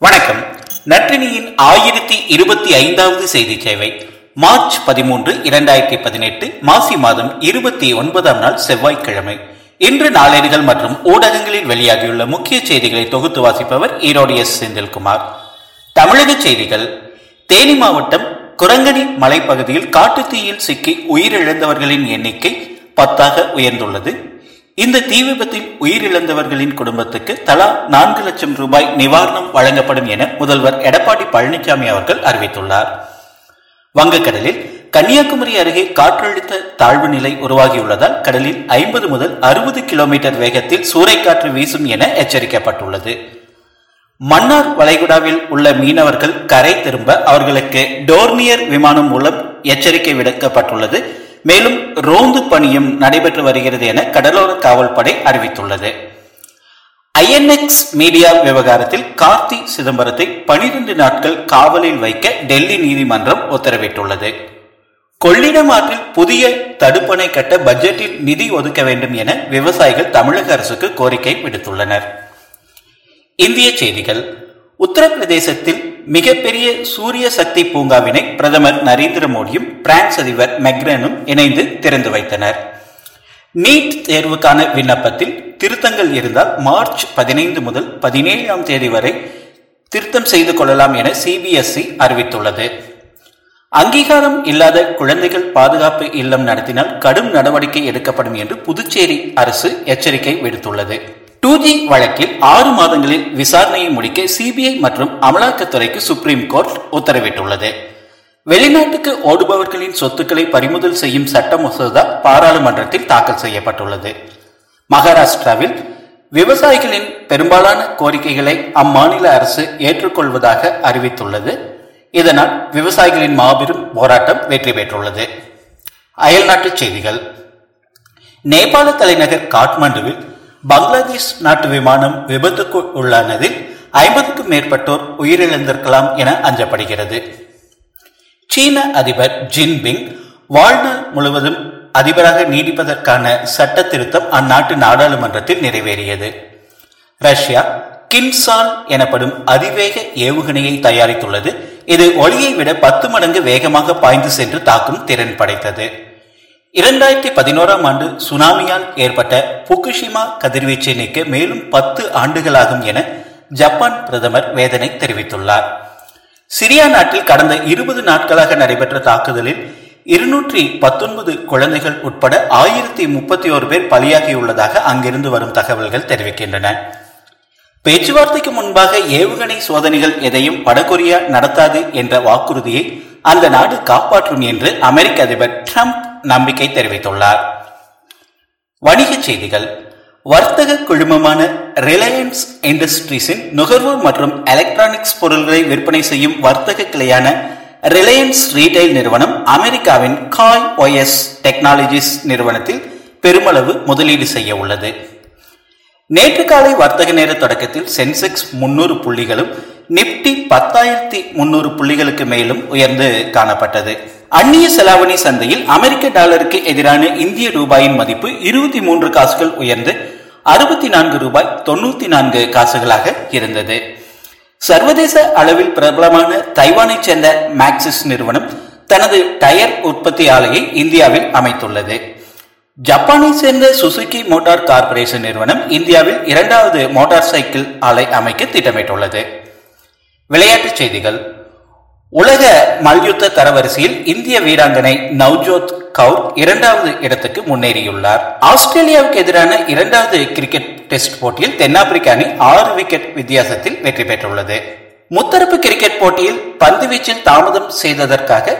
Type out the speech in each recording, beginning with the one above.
வணக்கம். நற்றினியின் ஆயிரத்தி இருபத்தி ஐந்தாவது செய்தி சேவை மார்ச் பதிமூன்று இரண்டாயிரத்தி பதினெட்டு மாசி மாதம் இருபத்தி ஒன்பதாம் நாள் செவ்வாய்க்கிழமை. இன்று நாளேடுகள் மற்றும் ஊடகங்களில் வெளியாகியுள்ள முக்கிய செய்திகளை தொகுத்து வாசிப்பவர் ஈரோடு எஸ். செந்தில்குமார். தமிழக செய்திகள் தேனி மாவட்டம் குரங்கணி மலைப்பகுதியில் காட்டுத்தீயில் சிக்கி உயிரிழந்தவர்களின் எண்ணிக்கை பத்தாக உயர்ந்துள்ளது. இந்த தீ விபத்தில் உயிரிழந்தவர்களின் குடும்பத்துக்கு தலா நான்கு லட்சம் ரூபாய் நிவாரணம் வழங்கப்படும் என முதல்வர் எடப்பாடி பழனிசாமி அவர்கள் அறிவித்துள்ளார். வங்கக்கடலில் கன்னியாகுமரி அருகே காற்றழுத்த தாழ்வு நிலை உருவாகியுள்ளதால் கடலில் ஐம்பது முதல் அறுபது கிலோமீட்டர் வேகத்தில் சூறைக்காற்று வீசும் என எச்சரிக்கப்பட்டுள்ளது. மன்னார் வளைகுடாவில் உள்ள மீனவர்கள் கரை திரும்ப அவர்களுக்கு டோர்னியர் விமானம் மூலம் எச்சரிக்கை விடுக்கப்பட்டுள்ளது. மேலும் ரோந்து பணியும் நடைபெற்று வருகிறது என கடலோர காவல்படை அறிவித்துள்ளது. ஐஎன்எக்ஸ் மீடியா விவகாரத்தில் கார்த்தி சிதம்பரத்தை பனிரெண்டு நாட்கள் காவலில் வைக்க டெல்லி நீதிமன்றம் உத்தரவிட்டுள்ளது. கொள்ளிடம் ஆற்றில் புதிய தடுப்பணை கட்ட பட்ஜெட்டில் நிதி ஒதுக்க வேண்டும் என விவசாயிகள் தமிழக அரசுக்கு கோரிக்கை விடுத்துள்ளனர். இந்திய செய்திகள். உத்தரப்பிரதேசத்தில் மிகப்பெரிய சூரிய சக்தி பூங்காவினை பிரதமர் நரேந்திர மோடியும் பிரான்ஸ் அதிபர் மெக்ரனும் இணைந்து திறந்து வைத்தனர். நீட் தேர்வுக்கான விண்ணப்பத்தில் திருத்தங்கள் இருந்தால் மார்ச் பதினைந்து முதல் பதினேழாம் தேதி வரை திருத்தம் செய்து கொள்ளலாம் என சிபிஎஸ்இ அறிவித்துள்ளது. அங்கீகாரம் இல்லாத குழந்தைகள் பாதுகாப்பு இல்லம் நடத்தினால் கடும் நடவடிக்கை எடுக்கப்படும் என்று புதுச்சேரி அரசு எச்சரிக்கை விடுத்துள்ளது. டூ ஜி வழக்கில் ஆறு மாதங்களில் விசாரணையை முடிக்க சிபிஐ மற்றும் அமலாக்கத்துறைக்கு சுப்ரீம் கோர்ட் உத்தரவிட்டுள்ளது. வெளிநாட்டுக்கு ஓடுபவர்களின் சொத்துக்களை பறிமுதல் செய்யும் சட்ட மசோதா பாராளுமன்றத்தில் தாக்கல் செய்யப்பட்டுள்ளது. மகாராஷ்டிராவில் விவசாயிகளின் பெரும்பாலான கோரிக்கைகளை அம்மாநில அரசு ஏற்றுக்கொள்வதாக அறிவித்துள்ளது. இதனால் விவசாயிகளின் மாபெரும் போராட்டம் வெற்றி பெற்றுள்ளது. அயல்நாட்டுச் செய்திகள். நேபாள தலைநகர் காட்மாண்டுவில் பங்களாதேஷ் நாட்டு விமானம் விபத்துக்கு உள்ளானதில் ஐம்பதுக்கும் மேற்பட்டோர் உயிரிழந்திருக்கலாம் என அஞ்சப்படுகிறது. சீன அதிபர் ஜின்பிங் வாழ்நாள் முழுவதும் அதிபராக நீடிப்பதற்கான சட்ட திருத்தம் அந்நாட்டு நாடாளுமன்றத்தில் நிறைவேறியது. ரஷ்யா கின்சால் எனப்படும் அதிவேக ஏவுகணையை தயாரித்துள்ளது. இது ஒளியை விட பத்து மடங்கு வேகமாக பாய்ந்து சென்று தாக்கும் திறன் படைத்தது. இரண்டாயிரத்தி பதினோராம் ஆண்டு சுனாமியால் ஏற்பட்ட புகுஷிமா கதிர்வீச்சை நீக்க மேலும் பத்து ஆண்டுகளாகும் என ஜப்பான் பிரதமர் வேதனை தெரிவித்துள்ளார். சிரியா நாட்டில் கடந்த இருபது நாட்களாக நடைபெற்ற தாக்குதலில் இருநூற்றி பத்தொன்பது குழந்தைகள் உட்பட ஆயிரத்தி முப்பத்தி ஓரு பேர் பலியாகியுள்ளதாக அங்கிருந்து வரும் தகவல்கள் தெரிவிக்கின்றன. பேச்சுவார்த்தைக்கு முன்பாக ஏவுகணை சோதனைகள் எதையும் வடகொரியா நடத்தாது என்ற வாக்குறுதியை அந்த நாடு காப்பாற்றும் என்று அமெரிக்க அதிபர் டிரம்ப் நம்பிக்கை தெரிவித்துள்ளார். வணிகச் செய்திகள். வர்த்தக குழுமமான ரிலையன்ஸ் இண்டஸ்ட்ரீஸின் நுகர்வோர் மற்றும் எலக்ட்ரானிக்ஸ் பொருட்களை விற்பனை செய்யும் வர்த்தக கிளையான ரிலையன்ஸ் ரீட்டைல் நிறுவனம் அமெரிக்காவின் காய் ஒஎஸ் டெக்னாலஜிஸ் நிறுவனத்தில் பெருமளவு முதலீடு செய்ய உள்ளது. நேற்று காலை வர்த்தக நேர தொடக்கத்தில் சென்செக்ஸ் முன்னூறு புள்ளிகளும் நிப்டி பத்தாயிரத்தி முன்னூறு புள்ளிகளுக்கு மேலும் உயர்ந்து காணப்பட்டது. அந்நிய செலாவணி சந்தையில் அமெரிக்க டாலருக்கு எதிரான இந்திய ரூபாயின் மதிப்பு இருபத்தி மூன்று காசுகள் உயர்ந்து அறுபத்தி நான்கு ரூபாய் தொண்ணூத்தி நான்கு காசுகளாக இருந்தது. சர்வதேச அளவில் பிரபலமான தைவானைச் சேர்ந்த மேக்சிஸ் நிறுவனம் தனது டயர் உற்பத்தி ஆலையை இந்தியாவில் அமைத்துள்ளது. ஜப்பானை சேர்ந்த சுசுகி மோட்டார் கார்பரேஷன் நிறுவனம் இந்தியாவில் இரண்டாவது மோட்டார் சைக்கிள் ஆலை அமைக்க திட்டமிட்டுள்ளது. விளையாட்டுச் செய்திகள். உலக மல்யுத்த தரவரிசையில் இந்திய வீராங்கனை நவ்ஜோத் கவுர் இரண்டாவது இடத்துக்கு முன்னேறியுள்ளார். ஆஸ்திரேலியாவுக்கு எதிரான இரண்டாவது கிரிக்கெட் டெஸ்ட் போட்டியில் தென்னாப்பிரிக்க அணி ஆறு விக்கெட் வித்தியாசத்தில் வெற்றி பெற்றுள்ளது. முத்தரப்பு கிரிக்கெட் போட்டியில் பந்துவீச்சில் தாமதம் செய்ததற்காக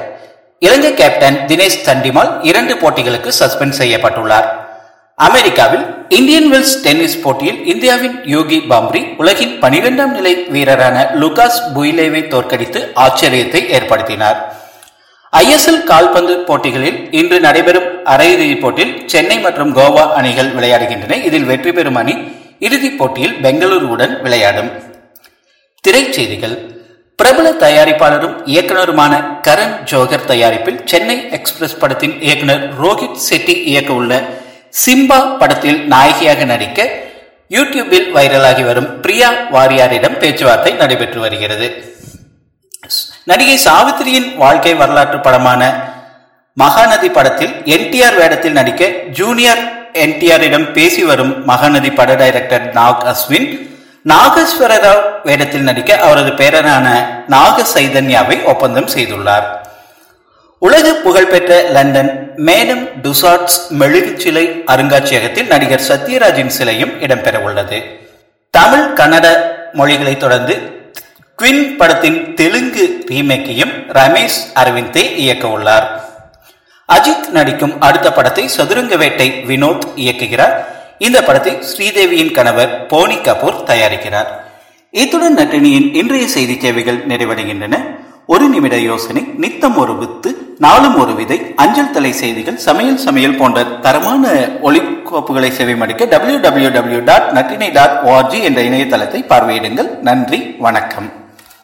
இலங்கை கேப்டன் தினேஷ் தண்டிமால் இரண்டு போட்டிகளுக்கு சஸ்பெண்ட் செய்யப்பட்டுள்ளார். அமெரிக்காவில் இந்தியன் வெல்ஸ் டென்னிஸ் போட்டியில் இந்தியாவின் யோகி பாம்ரி உலகின் பனிரெண்டாம் நிலை வீரரான லுகாஸ் புயிலேவை தோற்கடித்து ஆச்சரியத்தை ஏற்படுத்தினார். ஐஎஸ்எல் கால்பந்து போட்டிகளில் இன்று நடைபெறும் அரையிறுதிப் போட்டியில் சென்னை மற்றும் கோவா அணிகள் விளையாடுகின்றன. இதில் வெற்றி பெறும் அணி இறுதிப் போட்டியில் பெங்களூருவுடன் விளையாடும். திரைச்செய்திகள். பிரபல தயாரிப்பாளரும் இயக்குனருமான கரண் ஜோகர் தயாரிப்பில் சென்னை எக்ஸ்பிரஸ் படத்தின் இயக்குனர் ரோஹித் செட்டி இயக்க உள்ள சிம்பா படத்தில் நாயகியாக நடிக்க யூடியூபில் வைரலாகி வரும் பிரியா வாரியாரிடம் பேச்சுவார்த்தை நடைபெற்று வருகிறது. நடிகை சாவித்திரியின் வாழ்க்கை வரலாற்று படமான மகாநதி படத்தில் என்டிஆர் வேடத்தில் நடிக்க ஜூனியர் என்டிஆரிடம் பேசி வரும் மகாநதி பட டைரக்டர் நாக் அஸ்வின் நாகேஸ்வர ராவ் வேடத்தில் நடிக்க அவரது பேரனான நாக சைதன்யாவை ஒப்பந்தம் செய்துள்ளார். உலக புகழ்பெற்ற லண்டன் மேடம் டுசாட்ஸ் மெழுகு சிலை அருங்காட்சியகத்தில் நடிகர் சத்யராஜின் சிலையும் இடம்பெற உள்ளது தமிழ் கன்னட மொழிகளை தொடர்ந்து குவின் படத்தின் தெலுங்கு ரீமேக்கையும் ரமேஷ் அரவிந்தே இயக்க உள்ளார் அஜித் நடிக்கும் அடுத்த படத்தை சதுரங்க வேட்டை வினோத் இயக்குகிறார். இந்த படத்தை ஸ்ரீதேவியின் கணவர் போனி கபூர் தயாரிக்கிறார். இத்துடன் நட்டினியின் இன்றைய செய்தி சேவைகள் நிறைவடைகின்றன. ஒரு நிமிட யோசனை நித்தம் ஒரு வித்து நாளும் ஒரு விதை அஞ்சல் தலை செய்திகள் சமையல் சமையல் போன்ற தரமான ஒளிக்கோப்புகளை செவிமடிக்க டபிள்யூ டபிள்யூ டபிள்யூ டாட் நட்டினை டாட் ஓஆர்ஜி என்ற இணையதளத்தை பார்வையிடுங்கள். நன்றி வணக்கம்.